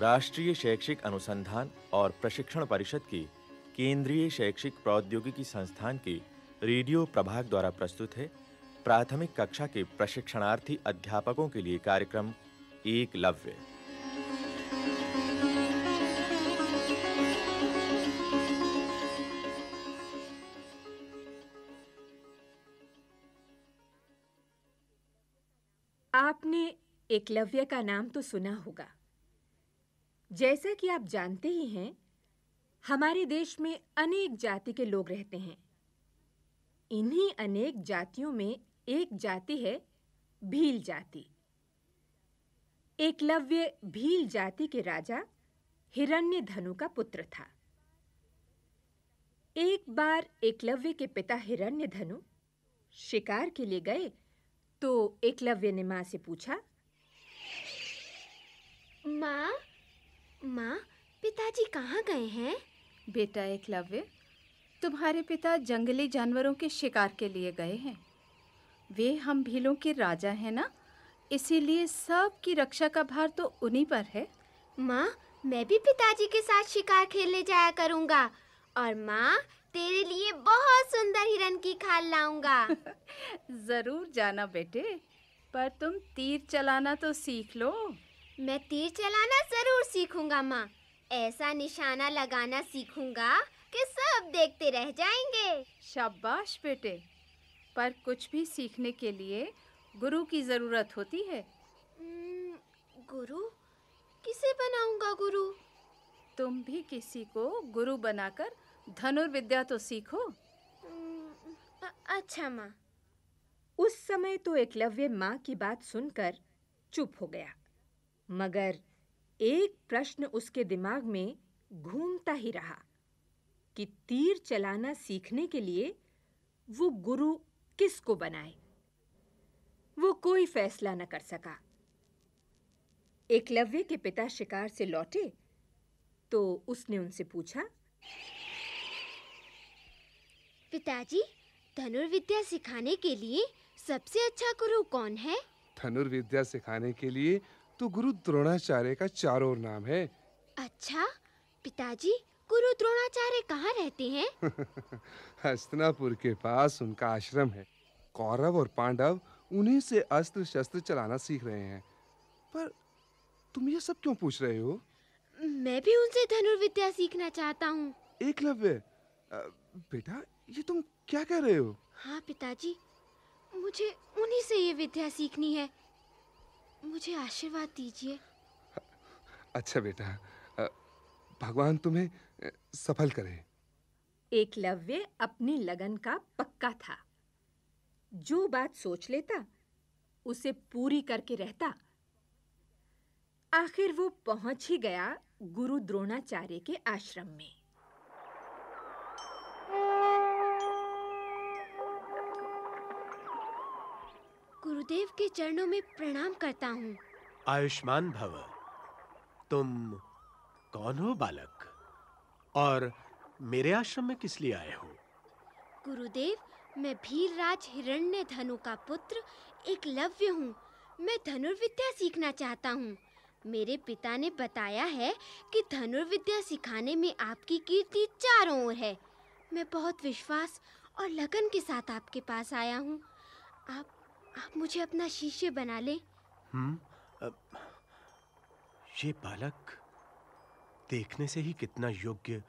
राष्ट्रीय शैक्षिक अनुसंधान और प्रशिक्षण परिषद की केंद्रीय शैक्षिक प्रौद्योगिकी संस्थान की रेडियो प्रभाग द्वारा प्रस्तुत है। प्राथमिक कक्षा के प्रशिक्षणार्थी अध्यापकों के लिए कार्यक्रम एक लव्य आपने एकलव्य का नाम तो सुना होगा। जैसा कि आप जानते ही हैं, हमारे देश में अनेक जाति के लोग रहते हैं। इन्हीं अनेक जातियों में एक जाति है भील जाति। एकलव्य भील जाति के राजा हिरण्यधनु का पुत्र था। एक बार एकलव्य के पिता हिरण्यधनु शिकार के लिए गए तो एकलव्य ने माँ से पूछा माँ पिताजी कहाँ गए हैं? बेटा एकलव्य तुम्हारे पिता जंगली जानवरों के शिकार के लिए गए हैं। वे हम भीलों के राजा हैं ना? इसीलिए सब की रक्षा का भार तो उन्हीं पर है। माँ मैं भी पिताजी के साथ शिकार खेलने जाया करूँगा और माँ तेरे लिए बहुत सुंदर हिरन की खाल लाऊँगा। ज़रूर जाना बेटे पर तुम तीर चलाना तो सीख लो। मैं तीर चलाना ज़रूर सीखूँगा माँ। ऐसा निशाना लगाना सीखूँगा कि सब देखते रह जाएँगे। शाबाश बेटे। पर कुछ भी सीखने के लिए गुरु की ज़रूरत होती है। हम्म, गुरु? किसे बनाऊँगा गुरु? तुम भी किसी को गुरु बनाकर धनुर्विद्या तो सीखो। हम्म, अच्छा माँ। उस समय तो एकलव्य माँ की बात सुनकर चुप हो गया। मगर एक प्रश्न उसके दिमाग में घूमता ही रहा कि तीर चलाना सीखने के लिए वो गुरु किसको बनाए? वो कोई फैसला न कर सका। एकलव्य के पिता शिकार से लौटे तो उसने उनसे पूछा पिताजी धनुर्विद्या सिखाने के लिए सबसे अच्छा गुरु कौन है? धनुर्विद्या सिखाने के लिए तो गुरु द्रोणाचार्य का चारों नाम है। अच्छा पिताजी गुरु द्रोणाचार्य कहाँ रहते हैं? हस्तनापुर के पास उनका आश्रम है। कौरव और पांडव उन्हीं से अस्त्र शस्त्र चलाना सीख रहे हैं। पर तुम ये सब क्यों पूछ रहे हो? मैं भी उनसे धनुर्विद्या सीखना चाहता हूँ। एकलव्य बेटा ये तुम क्या कह रहे हो? हाँ पिताजी मुझे उन्हीं से ये विद्या सीखनी है। मुझे आशीर्वाद दीजिए। अच्छा बेटा भगवान तुम्हें सफल करे। एकलव्य अपनी लगन का पक्का था। जो बात सोच लेता उसे पूरी करके रहता। आखिर वो पहुँच ही गया गुरु द्रोणाचार्य के आश्रम में। गुरुदेव के चरणों में प्रणाम करता हूँ। आयुष्मान भव। तुम कौन हो बालक? और मेरे आश्रम में किस लिए आए हो? गुरुदेव मैं भीलराज हिरण्य धनु का पुत्र एकलव्य हूँ। मैं धनुर्विद्या सीखना चाहता हूँ। मेरे पिता ने बताया है कि धनुर्विद्या सिखाने में आपकी कीर्ति चारों ओर है। मैं बहुत विश्वास और लगन के साथ आपके पास आया हूँ। आप आप मुझे अपना शिष्य बना लें। हम्म ये बालक देखने से ही कितना योग्य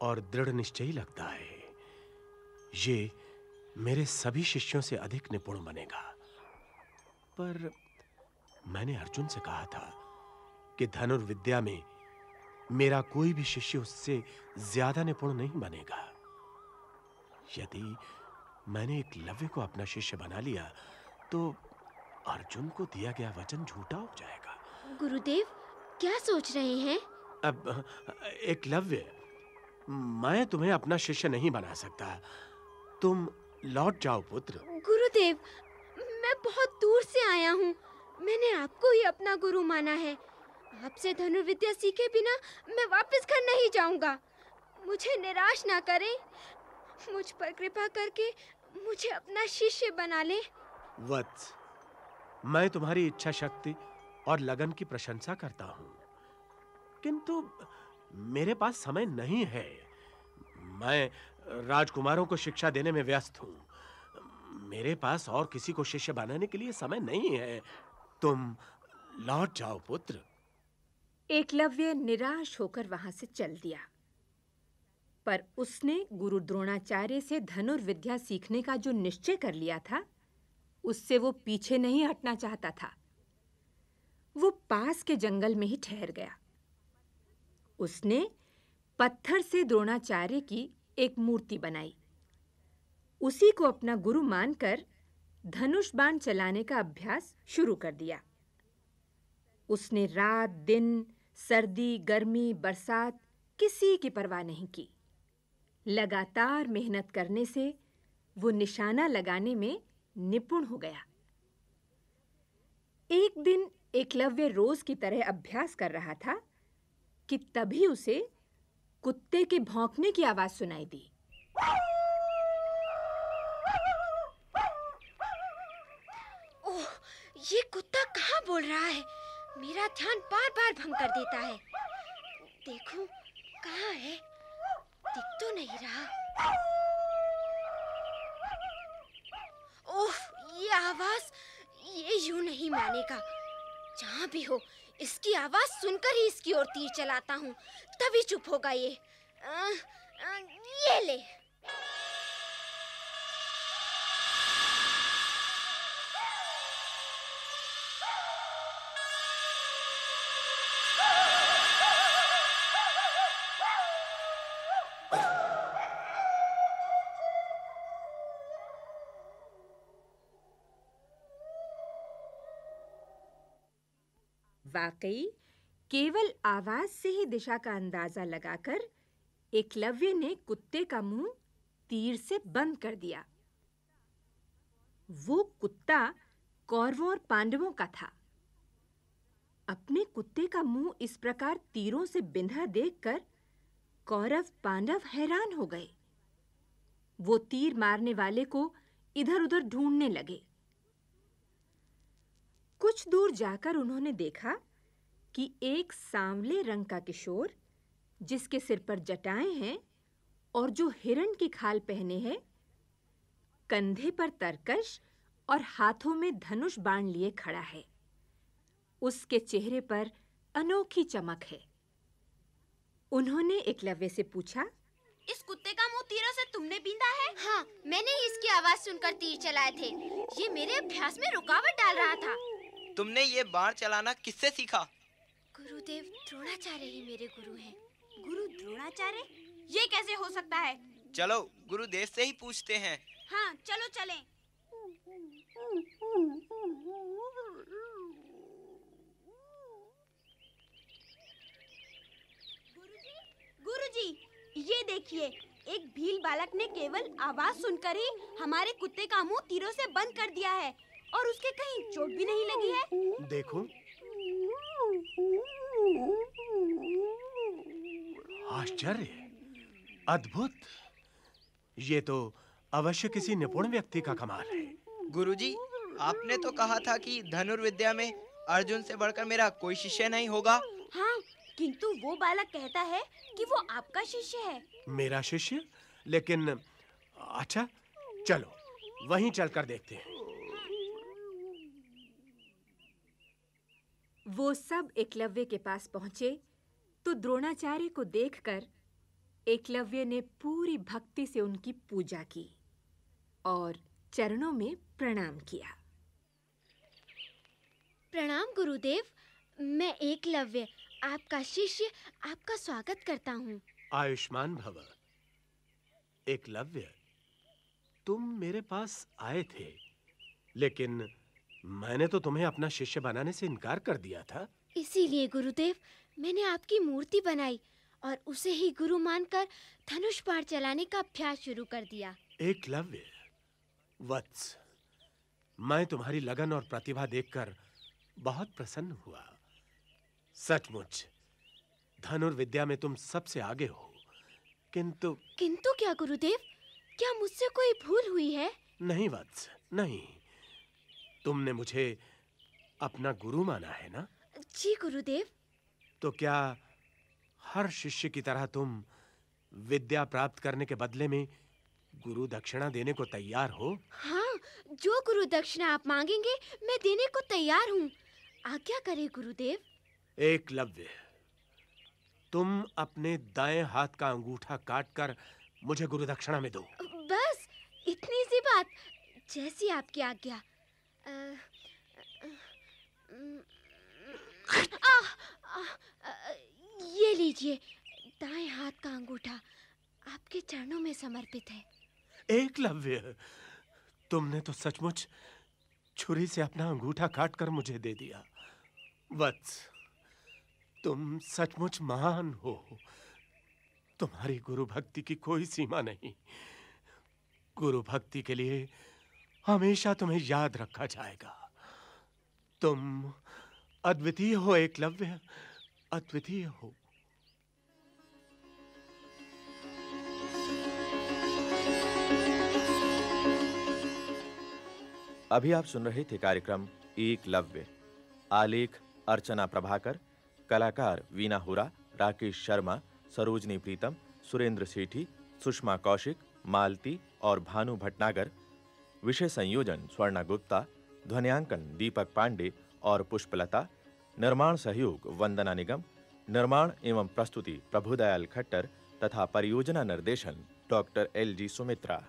और दृढ़ निश्चयी लगता है। ये मेरे सभी शिष्यों से अधिक निपुण बनेगा। पर मैंने अर्जुन से कहा था कि धनुर्विद्या में मेरा कोई भी शिष्य उससे ज़्यादा निपुण नहीं बनेगा। यदि मैंने एक लव्य को अपना शिष्य बना लिया तो अर्जुन को दिया गया वचन झूठा हो जाएगा। गुरुदेव क्या सोच रहे हैं? अब एक लव्य। मैं तुम्हें अपना शिष्य नहीं बना सकता। तुम लौट जाओ पुत्र। गुरुदेव मैं बहुत दूर से आया हूँ। मैंने आपको ही अपना गुरु माना है। आपसे धनुर्विद्या सीखे बिना मैं वापस घर नहीं जाऊँगा। मुझे निराश ना करें। मुझ पर कृपा करके मुझे अपना शिष्य बना ले। वत्स। मैं तुम्हारी इच्छा शक्ति और लगन की प्रशंसा करता हूँ। किंतु मेरे पास समय नहीं है। मैं राजकुमारों को शिक्षा देने में व्यस्त हूँ। मेरे पास और किसी को शिष्य बनाने के लिए समय नहीं है। तुम लौट जाओ, पुत्र। एकलव्य निराश होकर वहाँ से चल दिया। पर उसने गुरु द्रोणाचार्य से धनुर्विद्या सीखने का जो निश्चय कर लिया था उससे वो पीछे नहीं हटना चाहता था। वो पास के जंगल में ही ठहर गया। उसने पत्थर से द्रोणाचार्य की एक मूर्ति बनाई। उसी को अपना गुरु मानकर धनुष बाण चलाने का अभ्यास शुरू कर दिया। उसने रात, दिन, सर्दी, गर्मी, बरसात किसी की परवाह नहीं की। लगातार मेहनत करने से वो निशाना लगाने में निपुण हो गया। एक दिन एकलव्य रोज की तरह अभ्यास कर रहा था कि तभी उसे कुत्ते के भौंकने की आवाज़ सुनाई दी। ओह, ये कुत्ता कहाँ बोल रहा है? मेरा ध्यान बार-बार भंग कर देता है। देखूँ, कहाँ है? दिख तो नहीं रहा। ओह ये आवाज़ ये यूँ नहीं मानेगा। जहाँ भी हो इसकी आवाज़ सुनकर ही इसकी ओर तीर चलाता हूँ। तभी चुप होगा ये। आ, आ, ये ले। वाकई केवल आवाज़ से ही दिशा का अंदाज़ा लगाकर एकलव्य ने कुत्ते का मुँह तीर से बंद कर दिया। वो कुत्ता कौरवों और पांडवों का था। अपने कुत्ते का मुँह इस प्रकार तीरों से बिंधा देखकर कौरव पांडव हैरान हो गए। वो तीर मारने वाले को इधर-उधर ढूँढने लगे। कुछ दूर जाकर उन्होंने देखा कि एक सांवले रंग का किशोर जिसके सिर पर जटाएँ हैं और जो हिरण की खाल पहने है कंधे पर तरकश और हाथों में धनुष बाण लिए खड़ा है। उसके चेहरे पर अनोखी चमक है। उन्होंने एकलव्य से पूछा इस कुत्ते का मुँह तीरों से तुमने बींधा है? हाँ मैंने ही इसकी आवाज़ सुनकर तीर चलाए थे। ये मेरे अभ्यास में रुकावट डाल रहा था। तुमने ये बाण चलाना किससे सीखा? गुरुदेव द्रोणाचार्य ही मेरे गुरु हैं। गुरु द्रोणाचार्य? ये कैसे हो सकता है? चलो गुरुदेव से ही पूछते हैं। हाँ चलो चलें। गुरुजी गुरुजी ये देखिए एक भील बालक ने केवल आवाज़ सुनकर ही हमारे कुत्ते का मुँह तीरों से बंद कर दिया है और उसके कहीं चोट भी नहीं लगी है। देखो। आश्चर्य। अद्भुत। ये तो अवश्य किसी निपुण व्यक्ति का कमाल है। गुरुजी आपने तो कहा था कि धनुर्विद्या में अर्जुन से बढ़कर मेरा कोई शिष्य नहीं होगा। हाँ किंतु वो बालक कहता है कि वो आपका शिष्य है। मेरा शिष्य? लेकिन अच्छा चलो वहीं चलकर देखते हैं। वो सब एकलव्य के पास पहुँचे तो द्रोणाचार्य को देखकर एकलव्य ने पूरी भक्ति से उनकी पूजा की और चरणों में प्रणाम किया। प्रणाम गुरुदेव। मैं एकलव्य। आपका शिष्य आपका स्वागत करता हूँ। आयुष्मान भव। एकलव्य तुम मेरे पास आए थे लेकिन मैंने तो तुम्हें अपना शिष्य बनाने से इनकार कर दिया था। इसीलिए गुरुदेव मैंने आपकी मूर्ति बनाई और उसे ही गुरु मानकर धनुष बाण चलाने का अभ्यास शुरू कर दिया। एकलव्य वत्स। मैं तुम्हारी लगन और प्रतिभा देखकर बहुत प्रसन्न हुआ। सचमुच धनुर्विद्या में तुम सबसे आगे हो। किंतु किंतु क्या गुरुदेव क्या मुझसे कोई भूल हुई है? नहीं वत्स नहीं। तुमने मुझे अपना गुरु माना है ना? जी गुरुदेव। तो क्या हर शिष्य की तरह तुम विद्या प्राप्त करने के बदले में गुरु दक्षिणा देने को तैयार हो? हाँ जो गुरु दक्षिणा आप मांगेंगे मैं देने को तैयार हूँ। आज्ञा करे गुरुदेव। एकलव्य तुम अपने दाएँ हाथ का अंगूठा काटकर मुझे गुरु दक्षिणा में दो। बस इतनी सी बात। जैसी आपकी आज्ञा। ये लीजिए, दाएँ हाथ का अंगूठा आपके चरणों में समर्पित है। एकलव्य तुमने तो सचमुच छुरी से अपना अंगूठा काटकर मुझे दे दिया। वत्स, तुम सचमुच महान हो। तुम्हारी गुरु भक्ति की कोई सीमा नहीं। गुरु भक्ति के लिए हमेशा तुम्हें याद रखा जाएगा। तुम अद्वितीय हो एकलव्य अद्वितीय हो। अभी आप सुन रहे थे कार्यक्रम एकलव्य आलेख अर्चना प्रभाकर, कलाकार वीना हुरा, राकेश शर्मा, सरोजनी प्रीतम, सुरेंद्र सेठी, सुषमा कौशिक, मालती और भानु भटनागर विषय संयोजन स्वर्णा गुप्ता, ध्वनियांकन दीपक पांडे और पुष्पलता, निर्माण सहयोग वंदना निगम, निर्माण एवं प्रस्तुति प्रभुदयाल खट्टर तथा परियोजना निर्देशन डॉक्टर एल जी सुमित्रा।